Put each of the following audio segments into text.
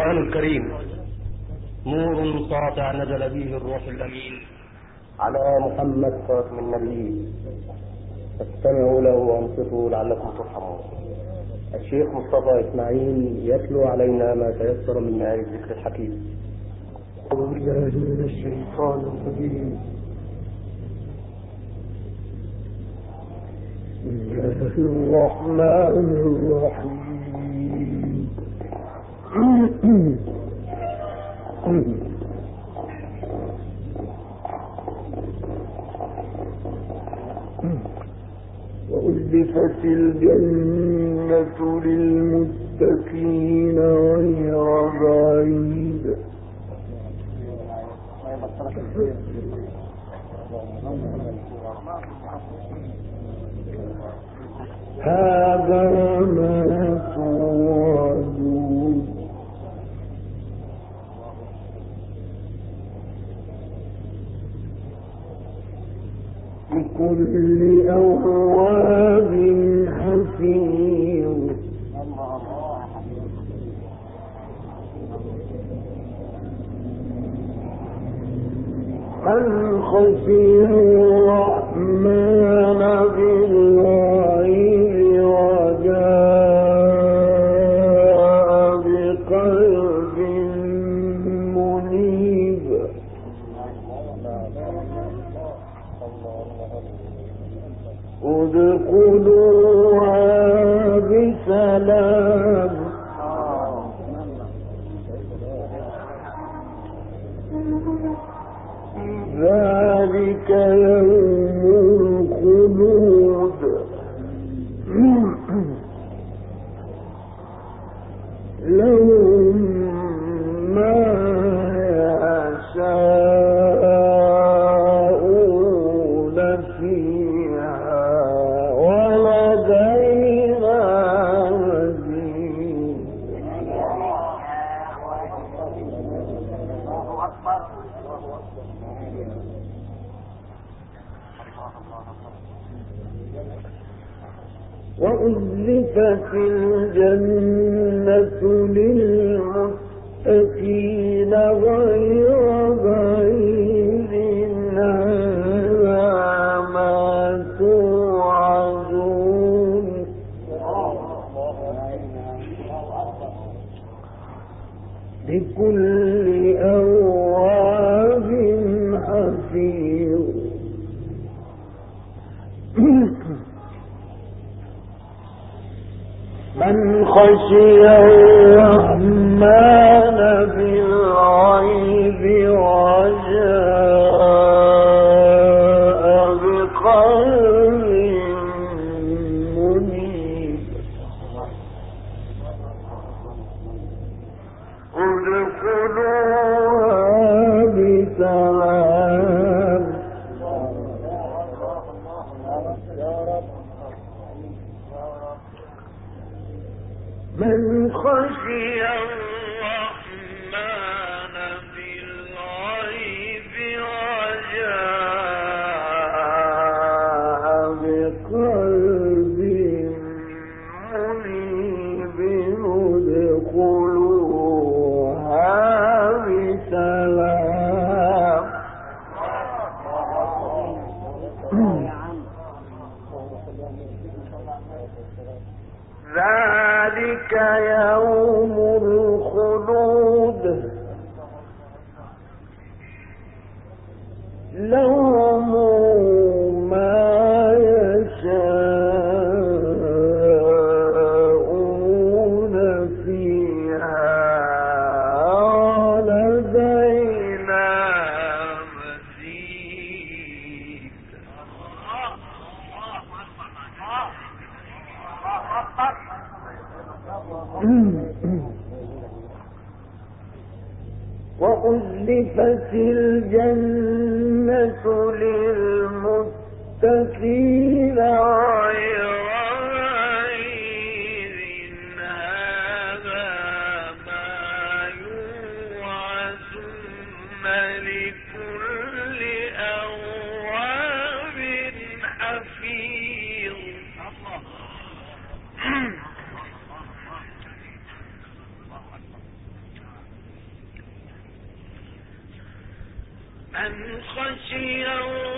القرآن الكريم. نور ساطع نزل به الروح الأمين. على محمد خاتم النبيين فاستمعوا له وانصتوا لعلكم ترحمون. الشيخ مصطفى إسماعيل يتلو علينا ما تيسر من آية الذكر الحكيم. أعوذ بالله من الشيطان الرجيم. بسم الله الرحمن الرحيم. وأزلفت الجنة للمتقين غير بعيد. هذا ما توعدون. لكل أواب حفيظ. الرحمن. الجنة للمتقين غير بعيد من خشي الرحمن من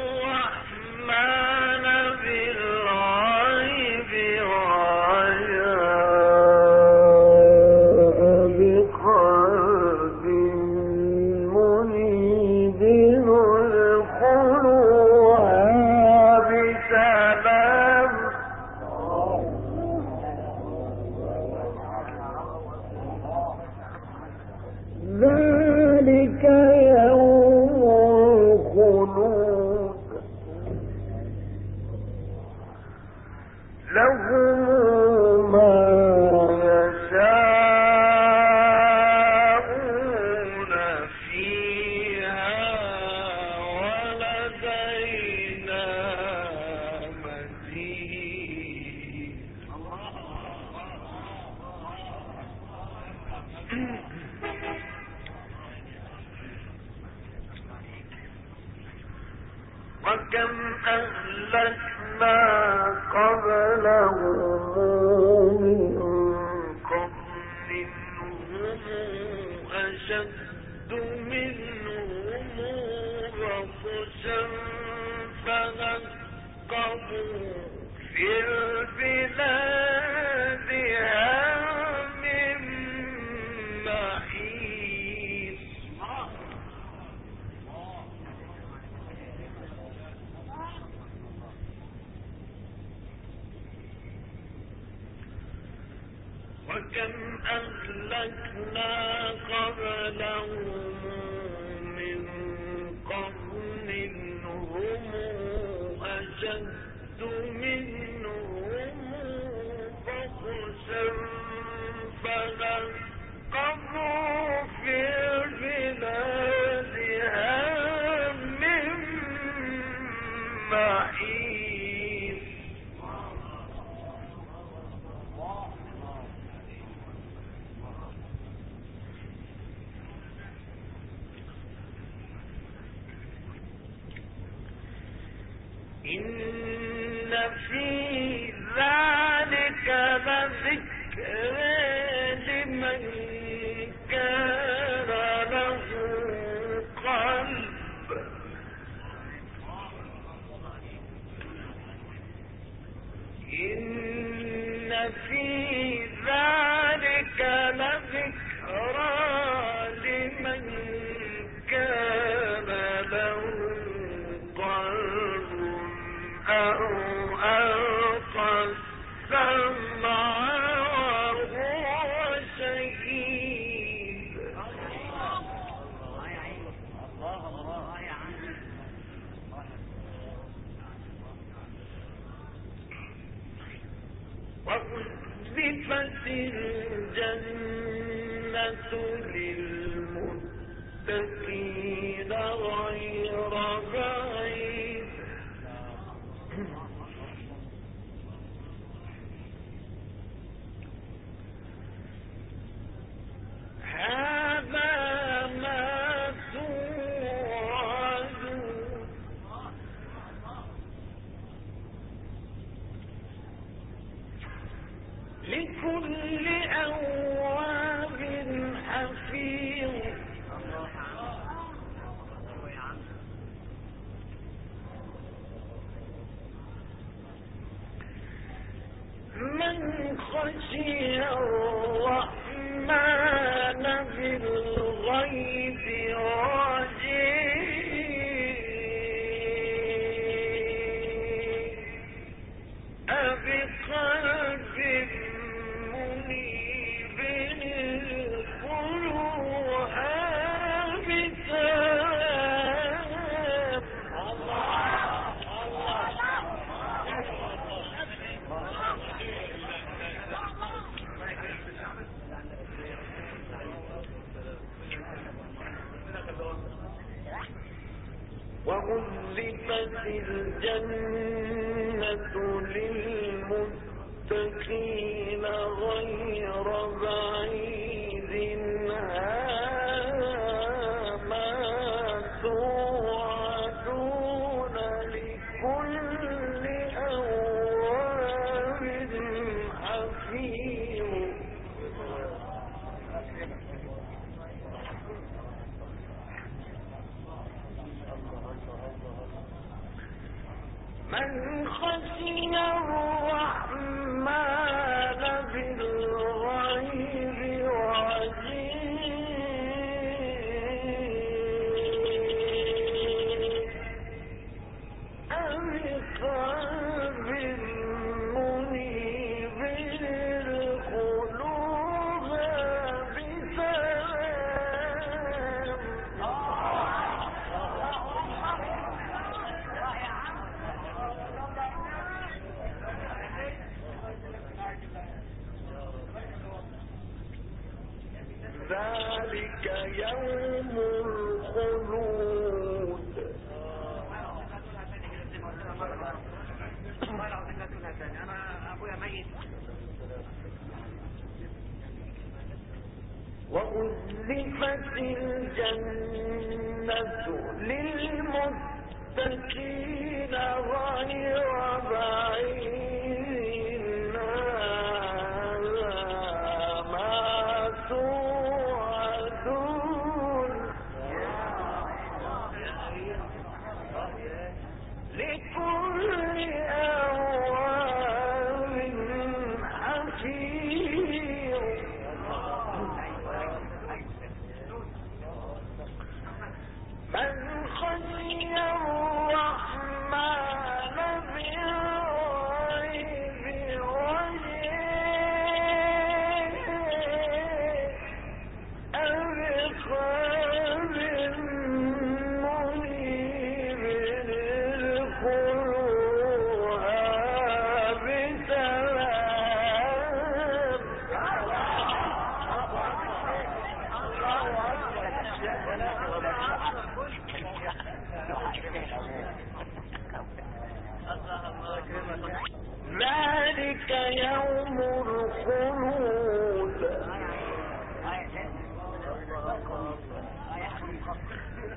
إن في ذلك لذكر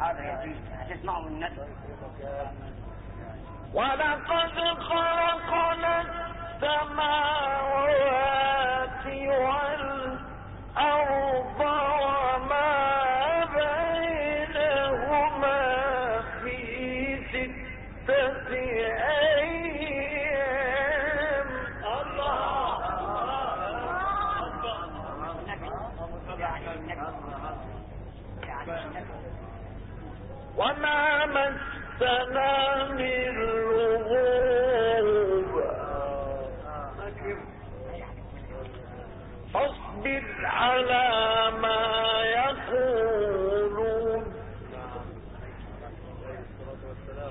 هذا يزيد هتسمعه الندوة. ولقد خلقنا السماوات والأرض مسنا من لغوب فاصبر على ما يقولون.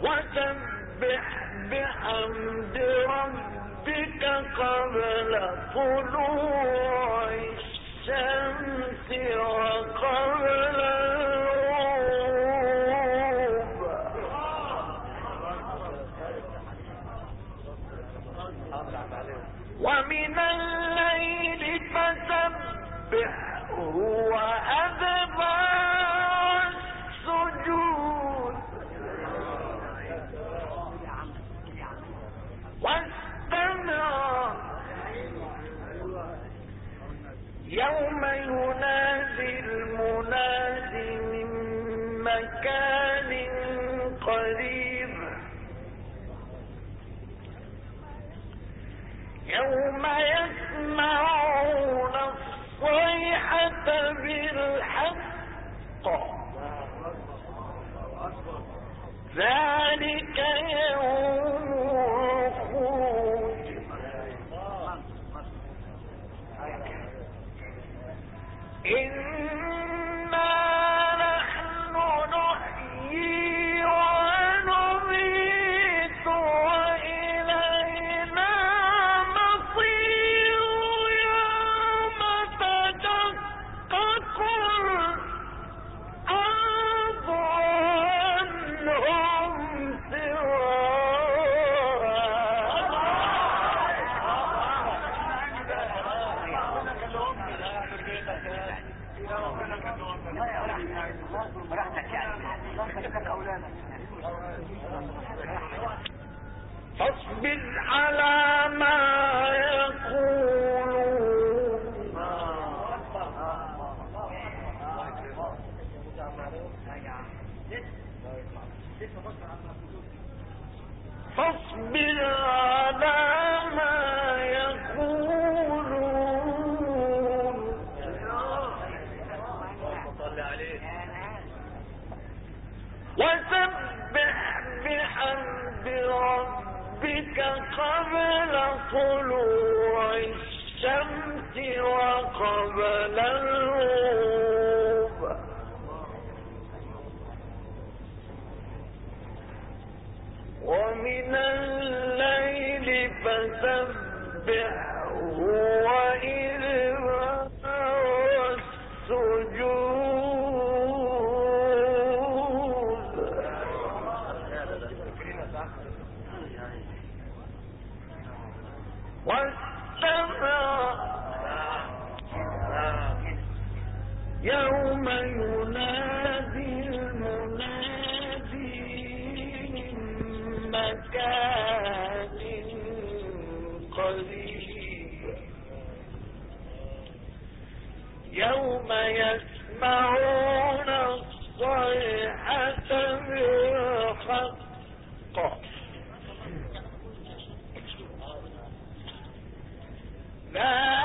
وسبح بحمد ربك قبل طلوع الشمس وقبل فاصبر على ما يقولون. فاصبر على قبل طلوع الشمس وقبل الغروب. ومن الليل فسبحه وإن يوم ينادي المنادي من مكان قريب. يوم يسمعون الصيحة بالحق. لا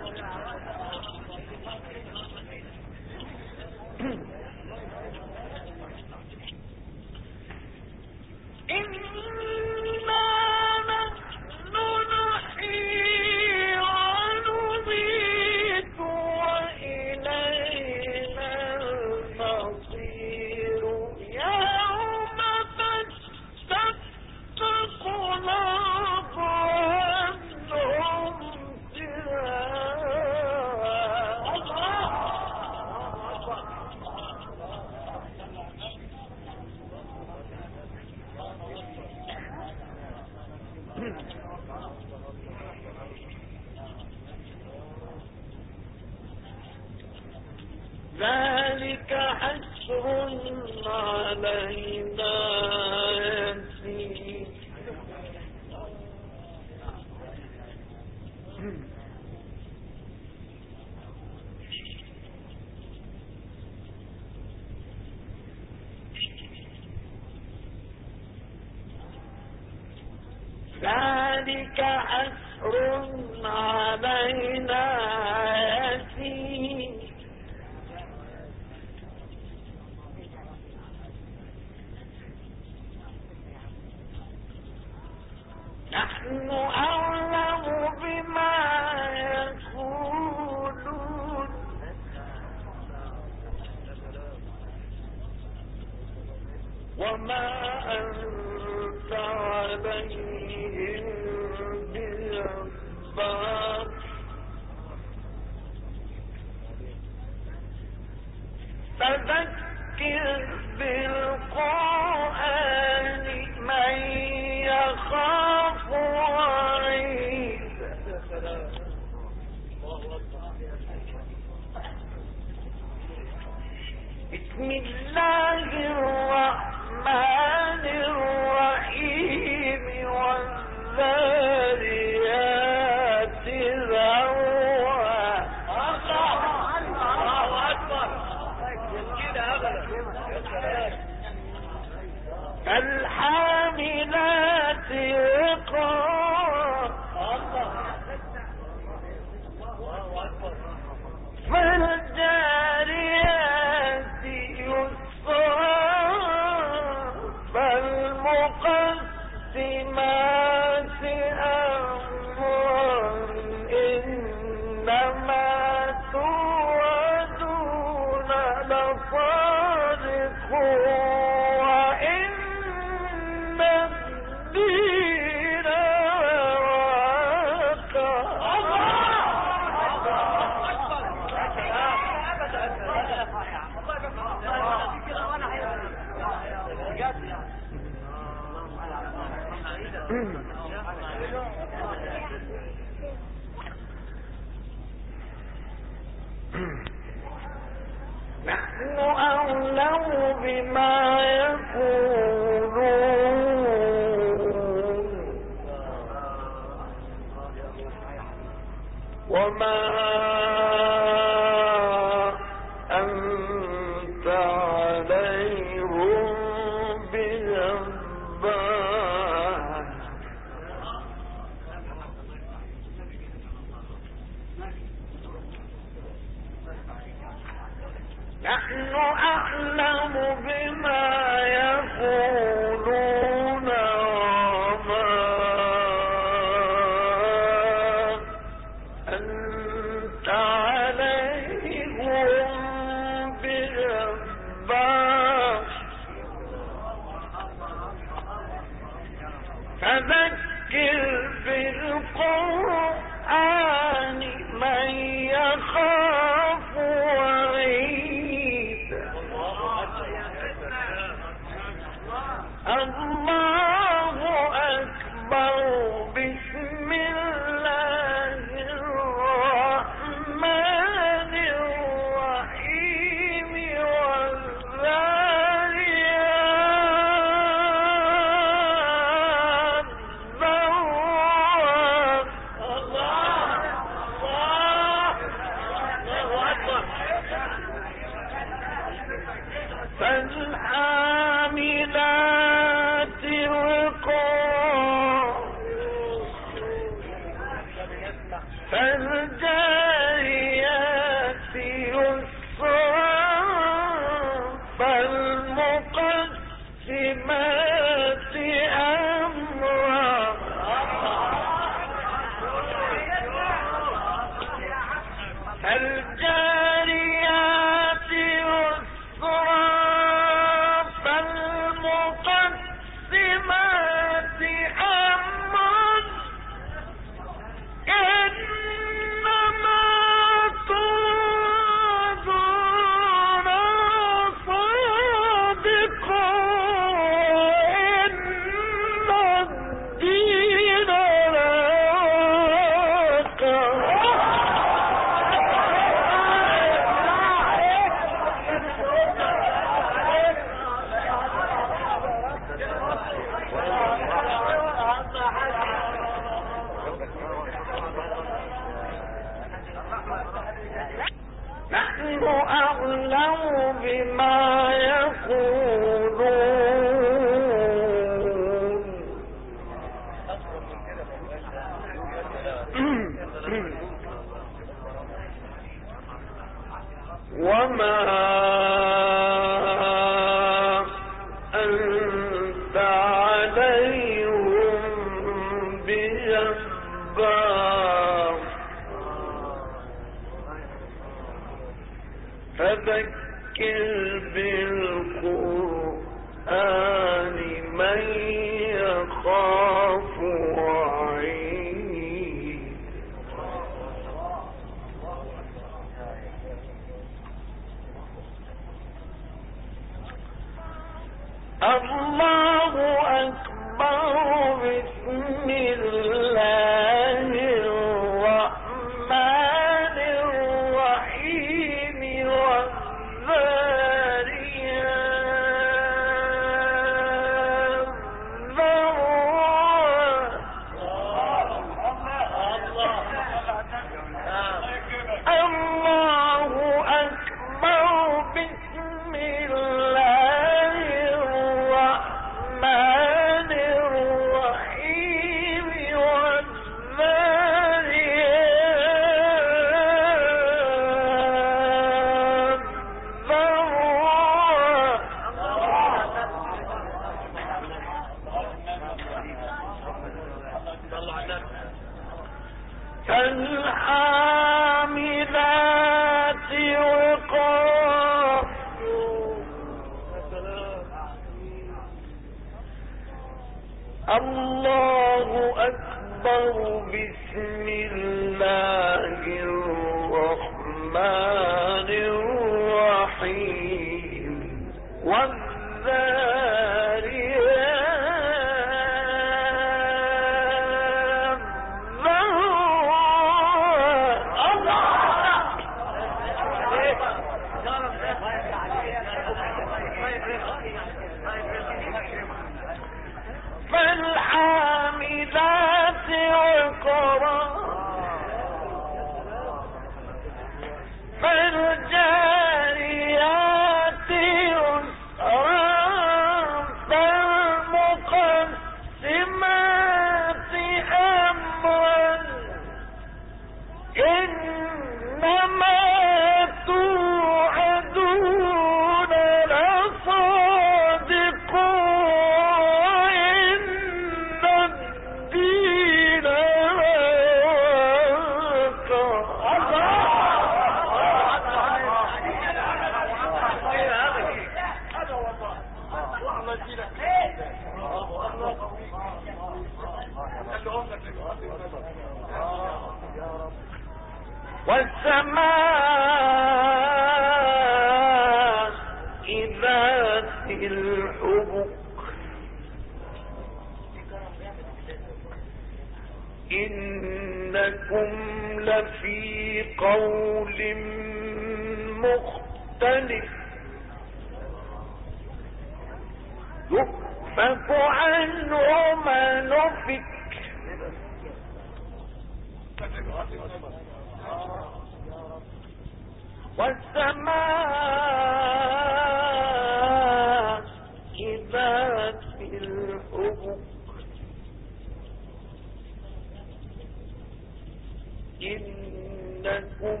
إنكم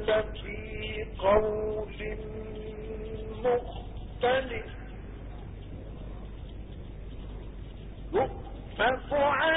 لفي قول مختلف. يؤفك عنه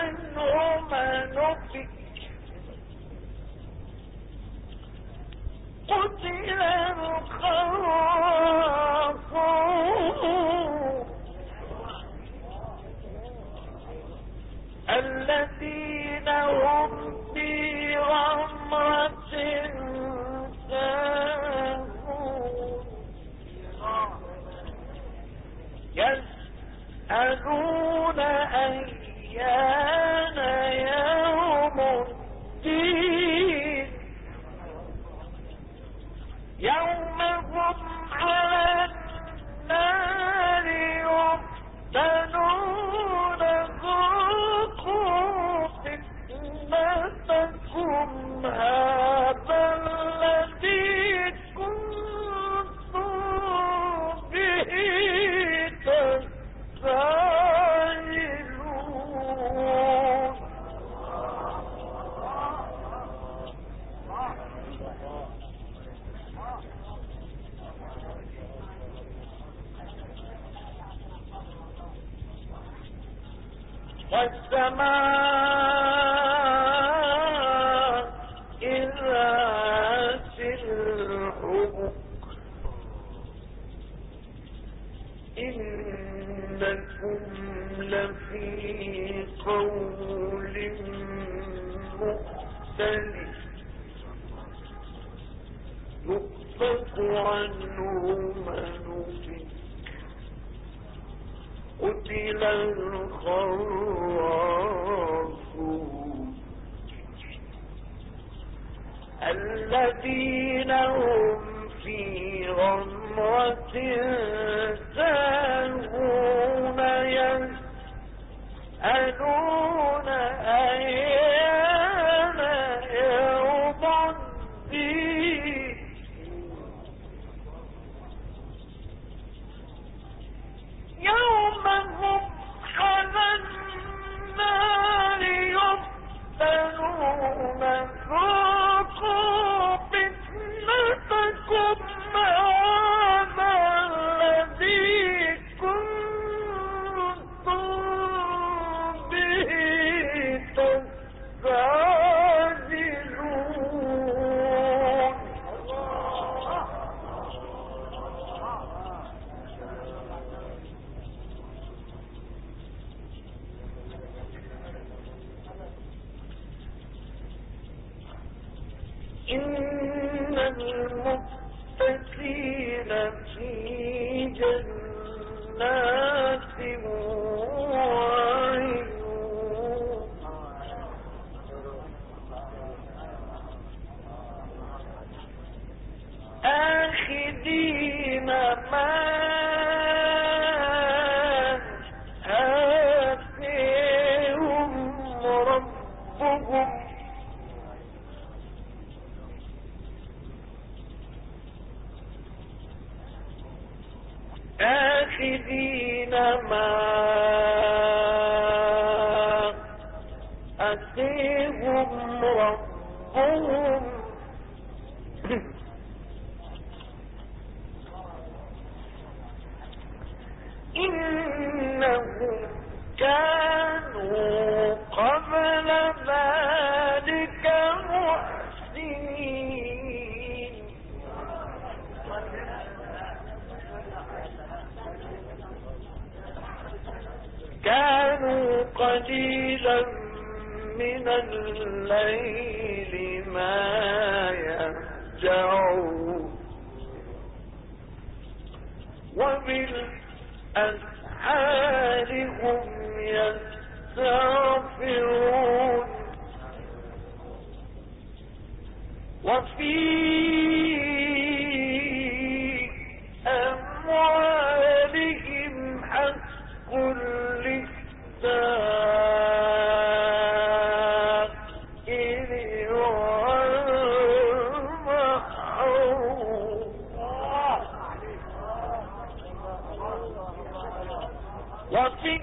وفي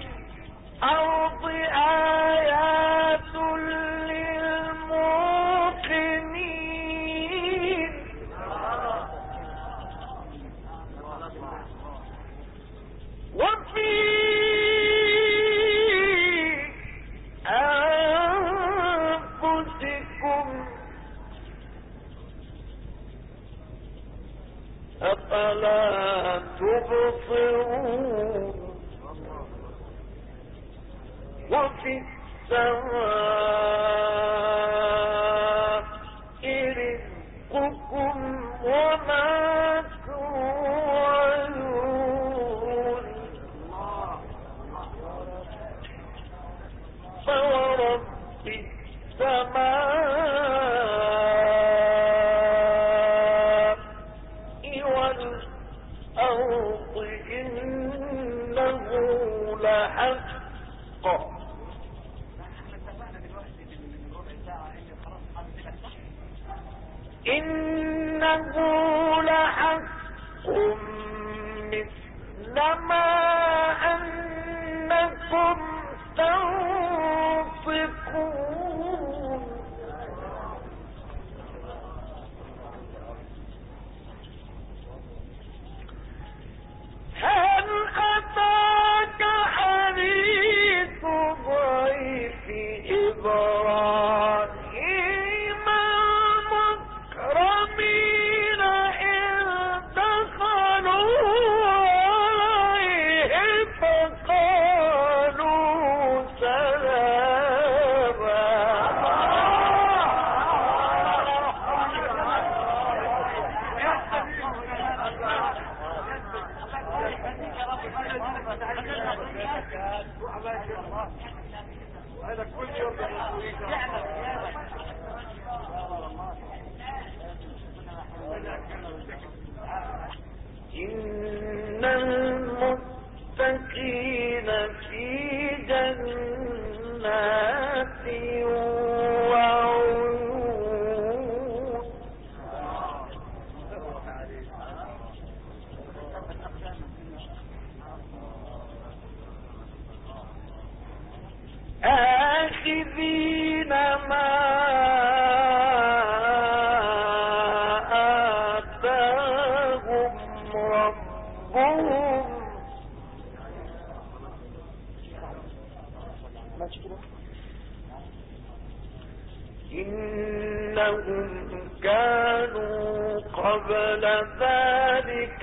الأرض مؤخذين ما آتاهم ربهم. إنهم كانوا قبل ذلك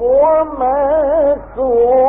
وما توعدون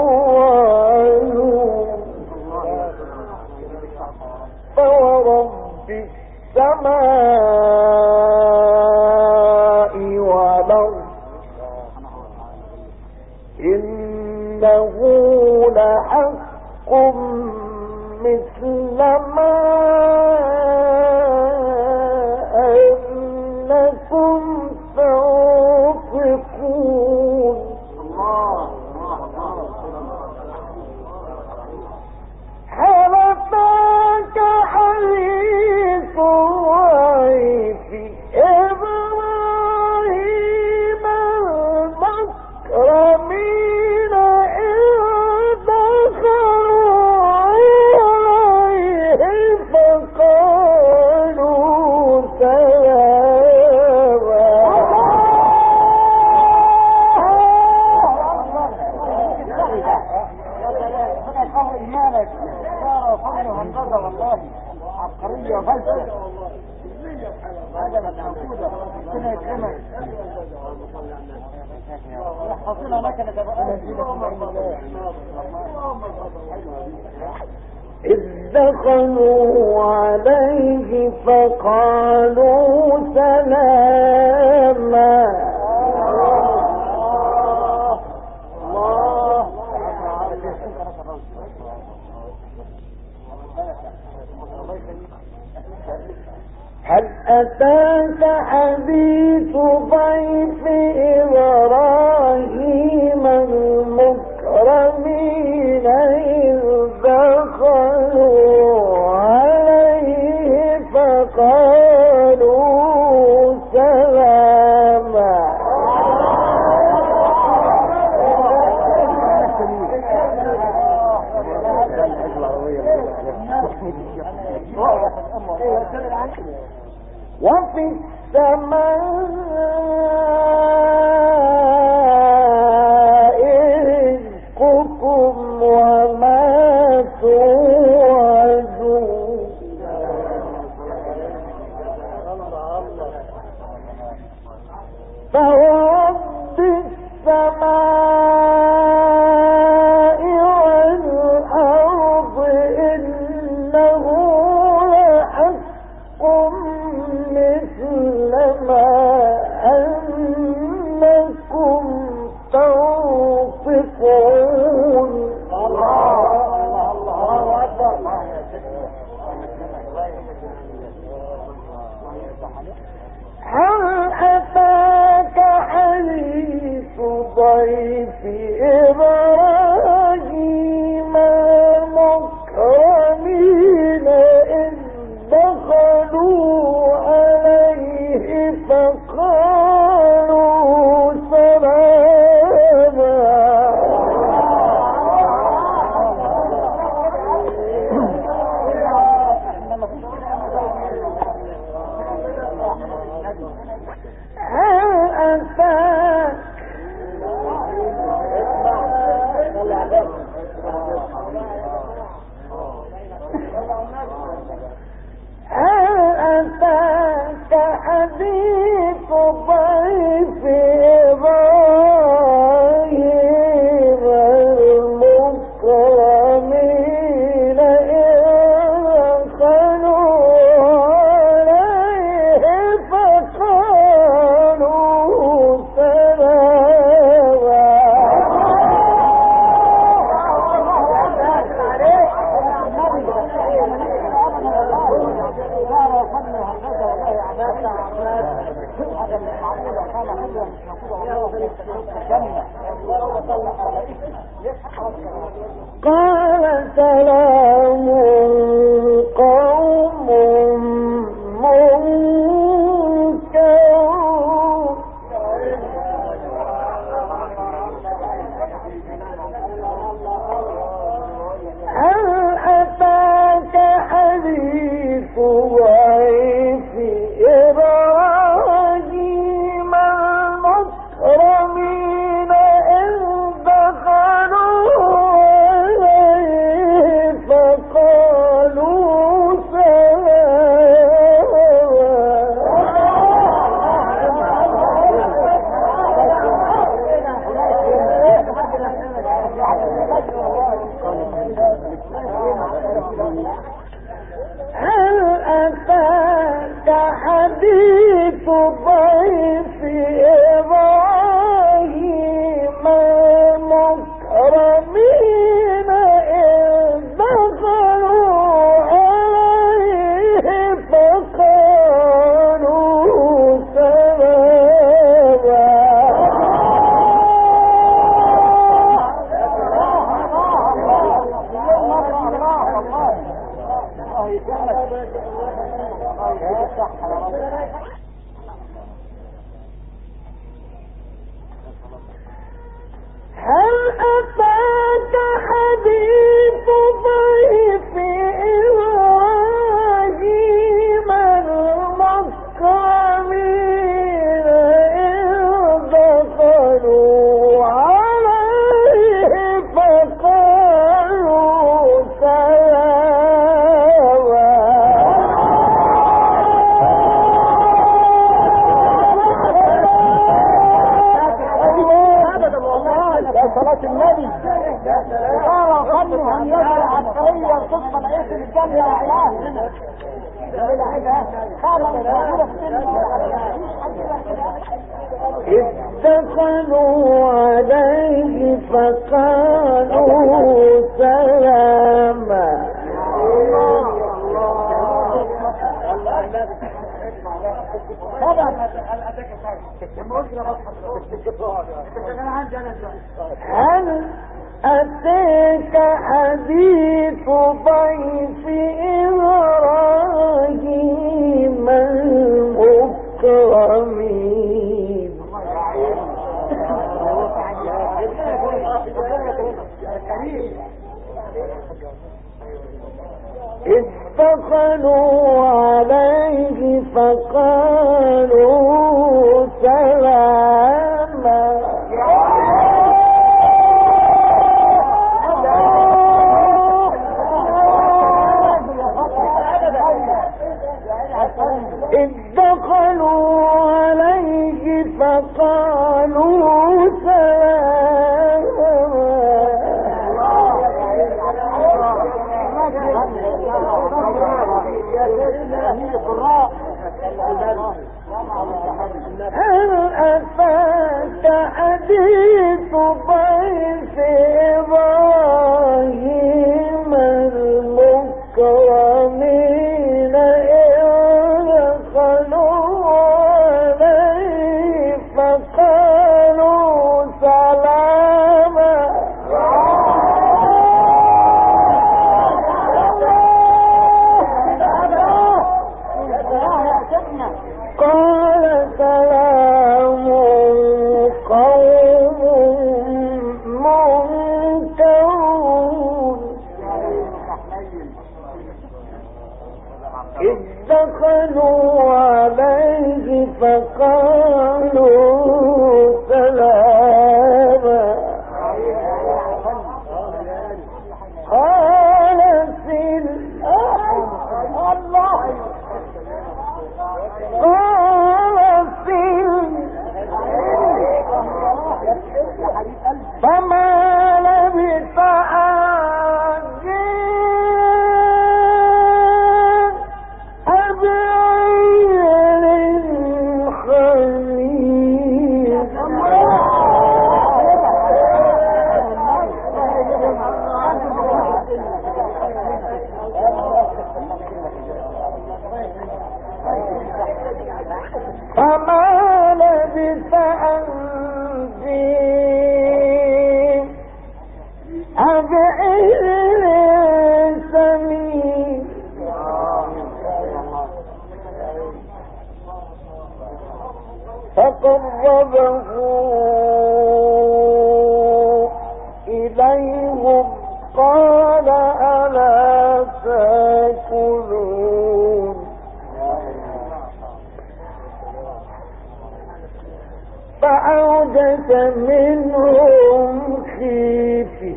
فيه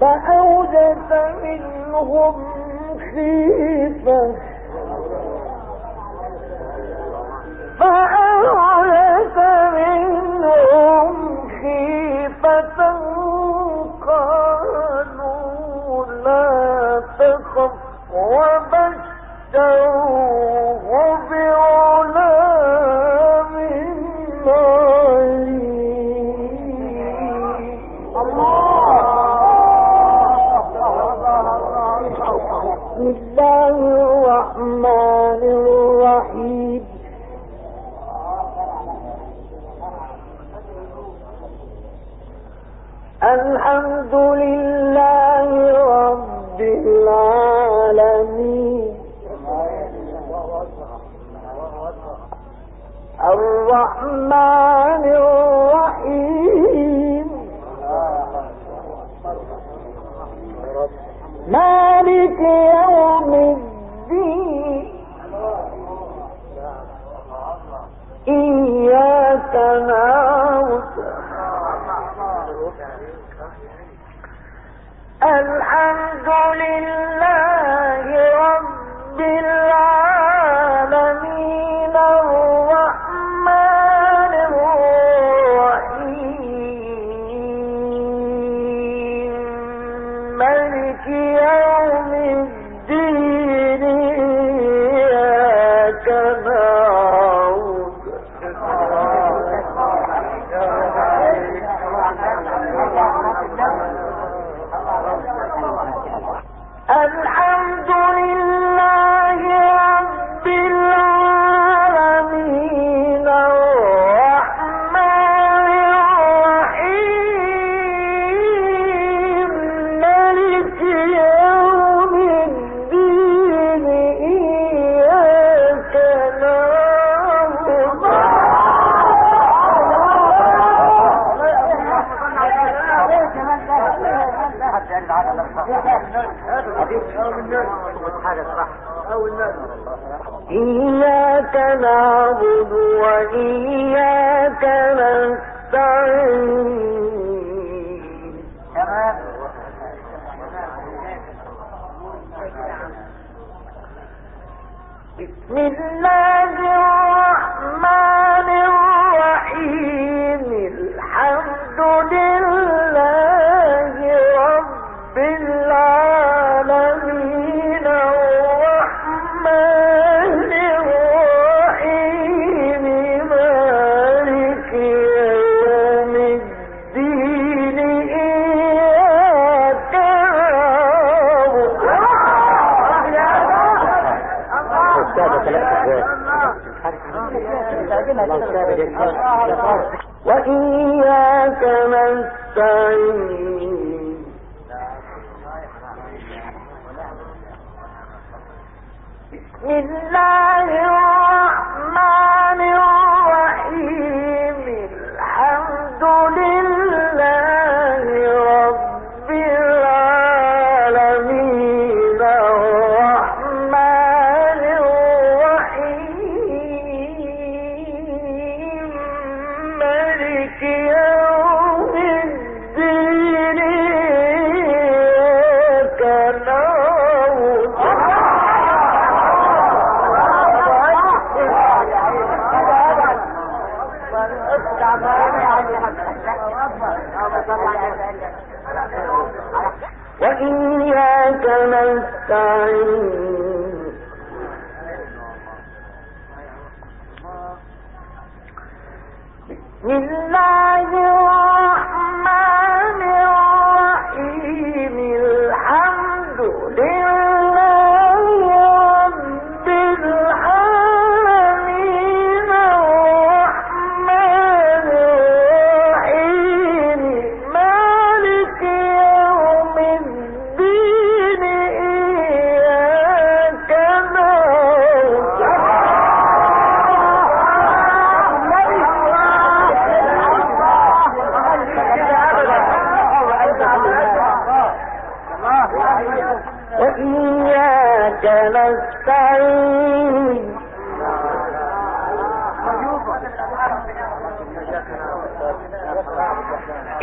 فأوجس منهم خيفة. فأوجس منهم خيفة. قالوا لا تخف وبشروا بعض اللہ إياك نعبد وإياك نستعين. بسم الله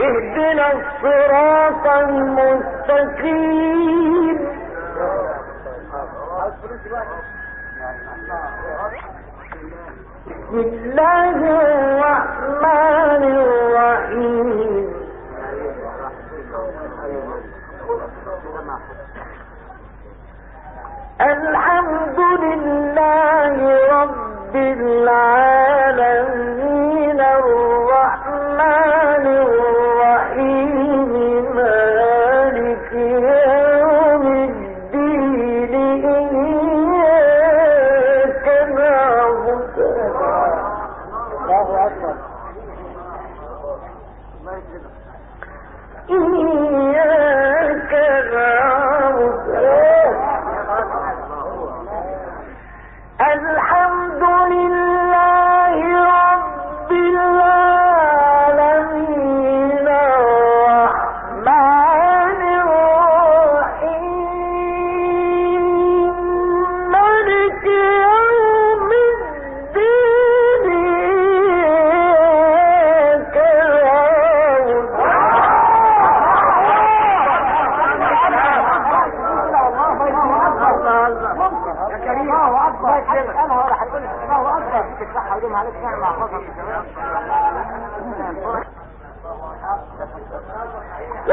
اهدنا الصراط المستقيم. بسم الله الرحمن الرحيم. الحمد لله رب العالمين.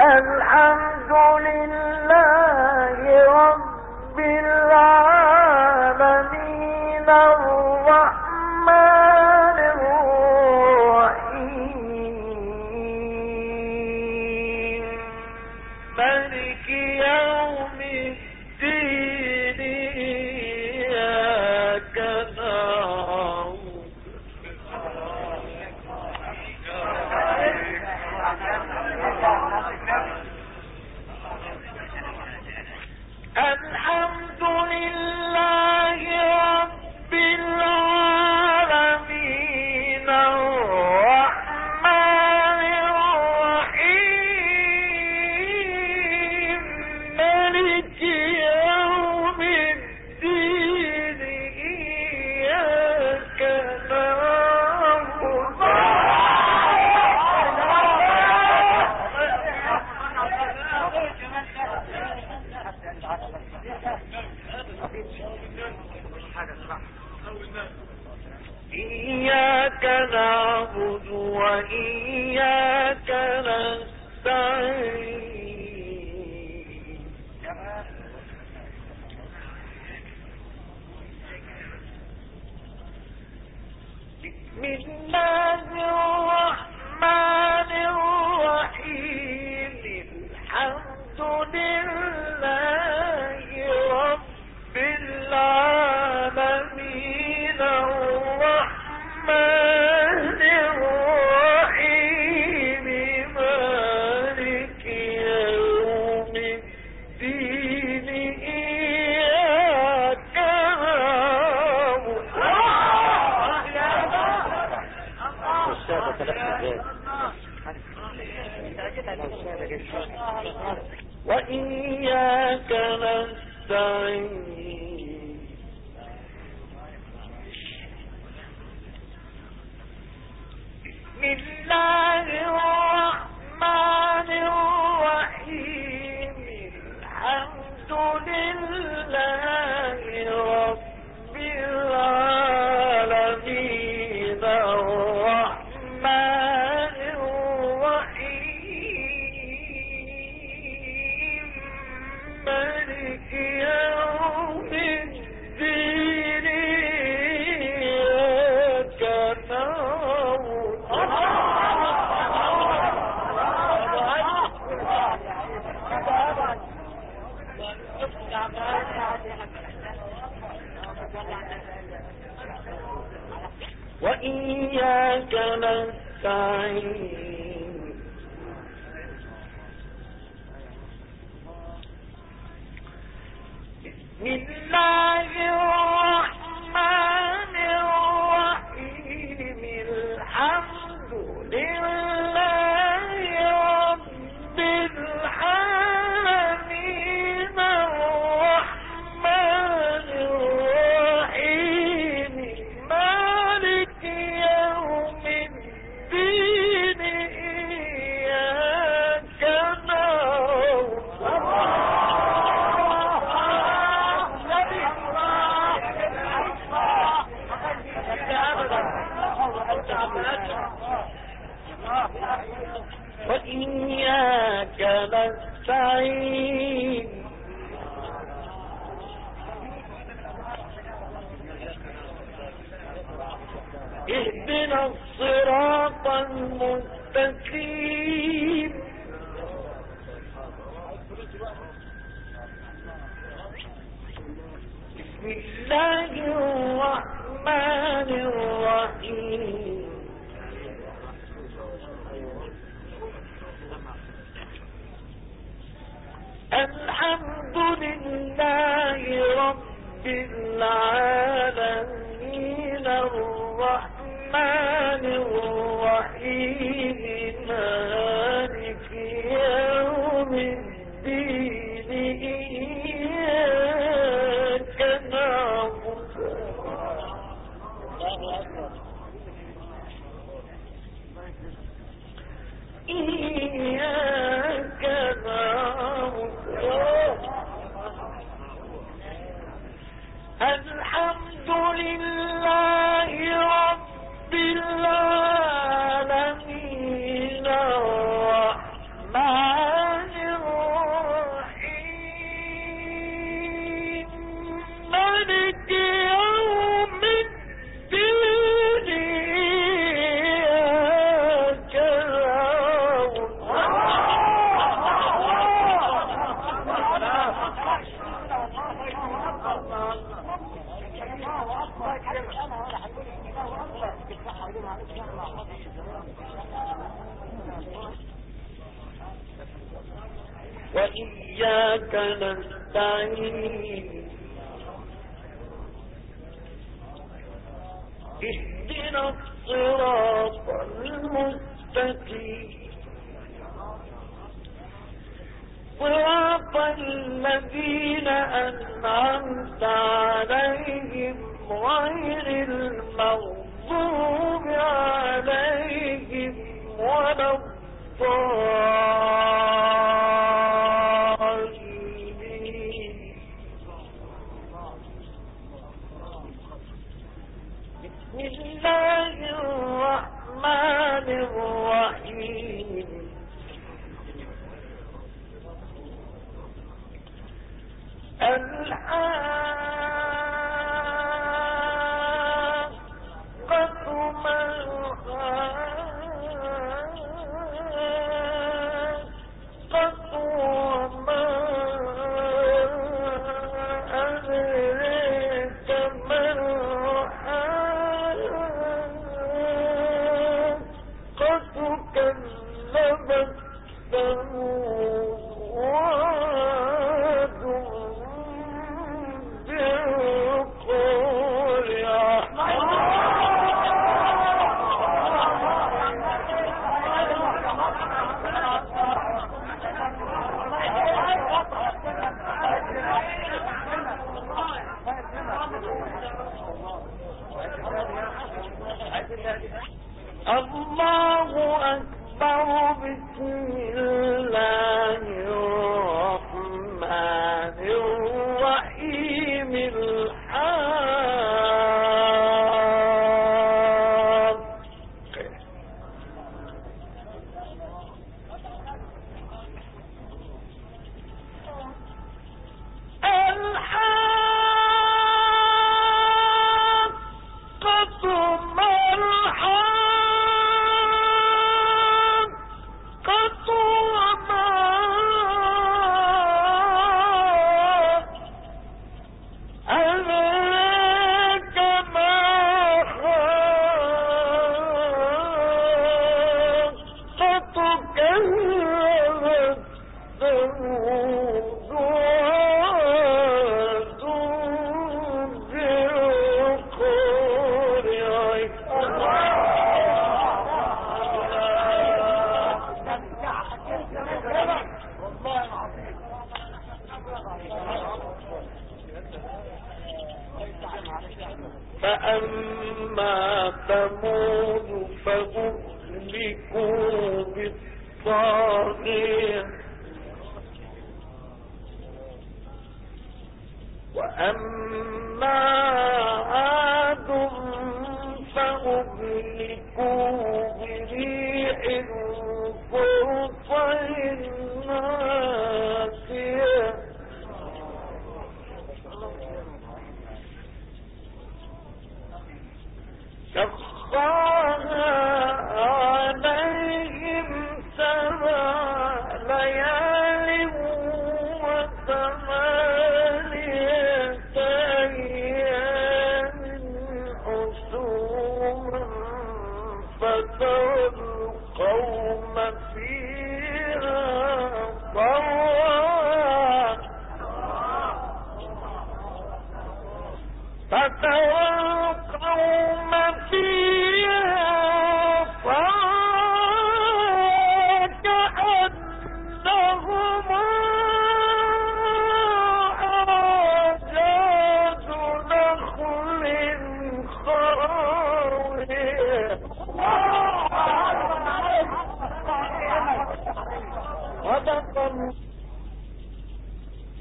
الحمد لله